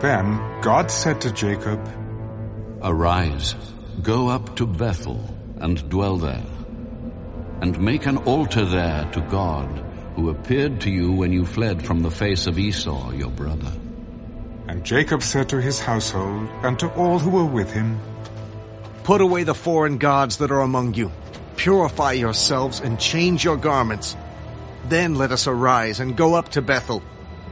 Then God said to Jacob, Arise, go up to Bethel and dwell there, and make an altar there to God, who appeared to you when you fled from the face of Esau, your brother. And Jacob said to his household and to all who were with him, Put away the foreign gods that are among you. Purify yourselves and change your garments. Then let us arise and go up to Bethel,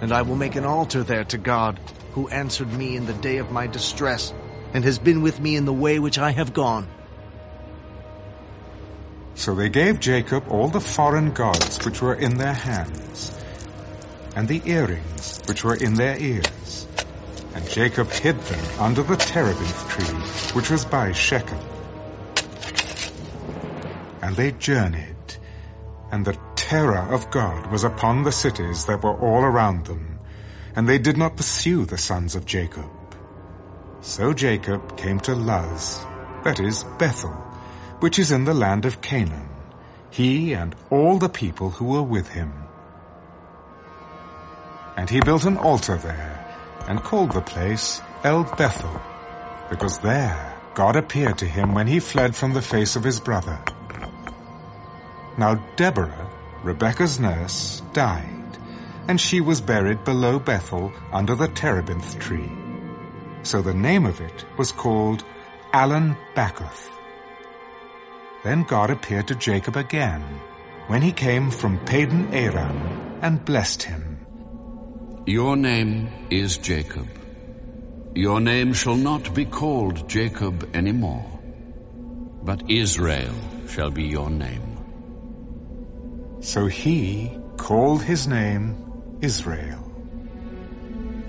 and I will make an altar there to God, who answered me in the day of my distress, and has been with me in the way which I have gone. So they gave Jacob all the foreign gods which were in their hands, and the earrings which were in their ears. And Jacob hid them under the terebinth tree, which was by Shechem. And they journeyed, and the terror of God was upon the cities that were all around them, and they did not pursue the sons of Jacob. So Jacob came to Luz, that is Bethel, which is in the land of Canaan, he and all the people who were with him. And he built an altar there, and called the place El Bethel, because there God appeared to him when he fled from the face of his brother. Now Deborah, Rebekah's nurse, died, and she was buried below Bethel under the terebinth tree. So the name of it was called Allon Bachuth. Then God appeared to Jacob again, when he came from Padan Aram, and blessed him. Your name is Jacob. Your name shall not be called Jacob any more, but Israel shall be your name. So he called his name Israel.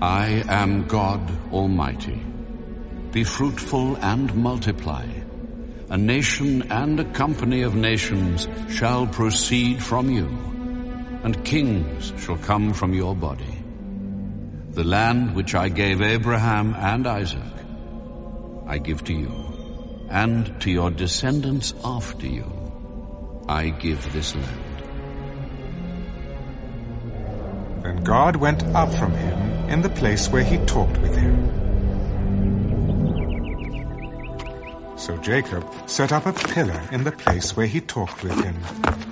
I am God Almighty. Be fruitful and multiply. A nation and a company of nations shall proceed from you, and kings shall come from your body. The land which I gave Abraham and Isaac, I give to you, and to your descendants after you, I give this land. Then God went up from him in the place where he talked with him. So Jacob set up a pillar in the place where he talked with him,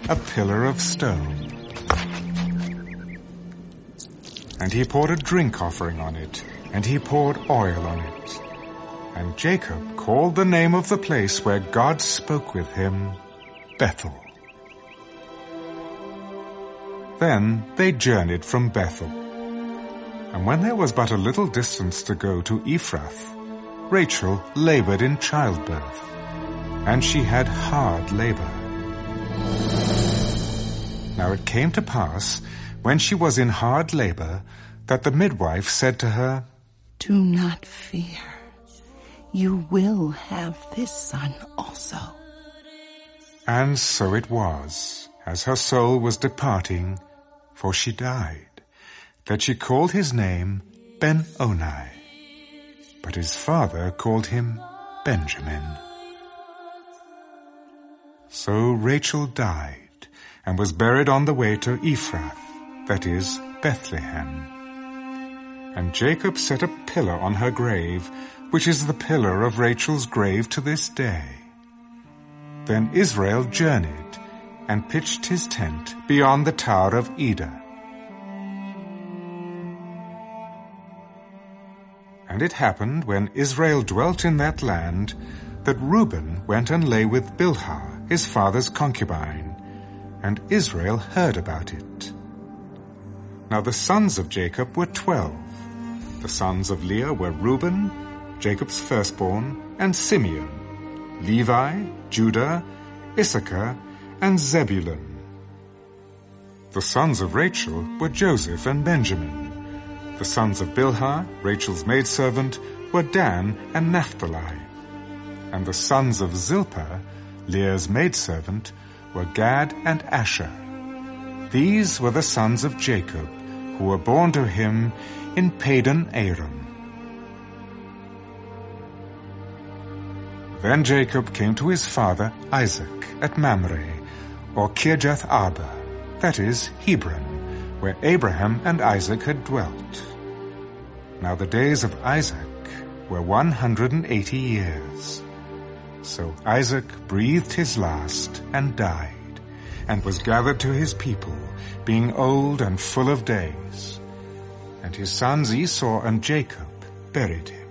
a pillar of stone. And he poured a drink offering on it, and he poured oil on it. And Jacob called the name of the place where God spoke with him, Bethel. Then they journeyed from Bethel. And when there was but a little distance to go to Ephrath, Rachel labored in childbirth, and she had hard labor. Now it came to pass, when she was in hard labor, that the midwife said to her, Do not fear. You will have this son also. And so it was, as her soul was departing, for she died, that she called his name Ben-Oni. But his father called him Benjamin. So Rachel died, and was buried on the way to Ephrath, that is, Bethlehem. And Jacob set a pillar on her grave, which is the pillar of Rachel's grave to this day. Then Israel journeyed, and pitched his tent beyond the tower of Eder. And it happened when Israel dwelt in that land, that Reuben went and lay with Bilhah, his father's concubine, and Israel heard about it. Now the sons of Jacob were twelve. The sons of Leah were Reuben, Jacob's firstborn, and Simeon, Levi, Judah, Issachar, and Zebulun. The sons of Rachel were Joseph and Benjamin. The sons of Bilhah, Rachel's maidservant, were Dan and Naphtali. And the sons of Zilpah, Leah's maidservant, were Gad and Asher. These were the sons of Jacob, who were born to him in Padan Aram. Then Jacob came to his father Isaac at Mamre, or Kirjath Arba, that is, Hebron, where Abraham and Isaac had dwelt. Now the days of Isaac were 180 years. So Isaac breathed his last and died, and was gathered to his people, being old and full of days. And his sons Esau and Jacob buried him.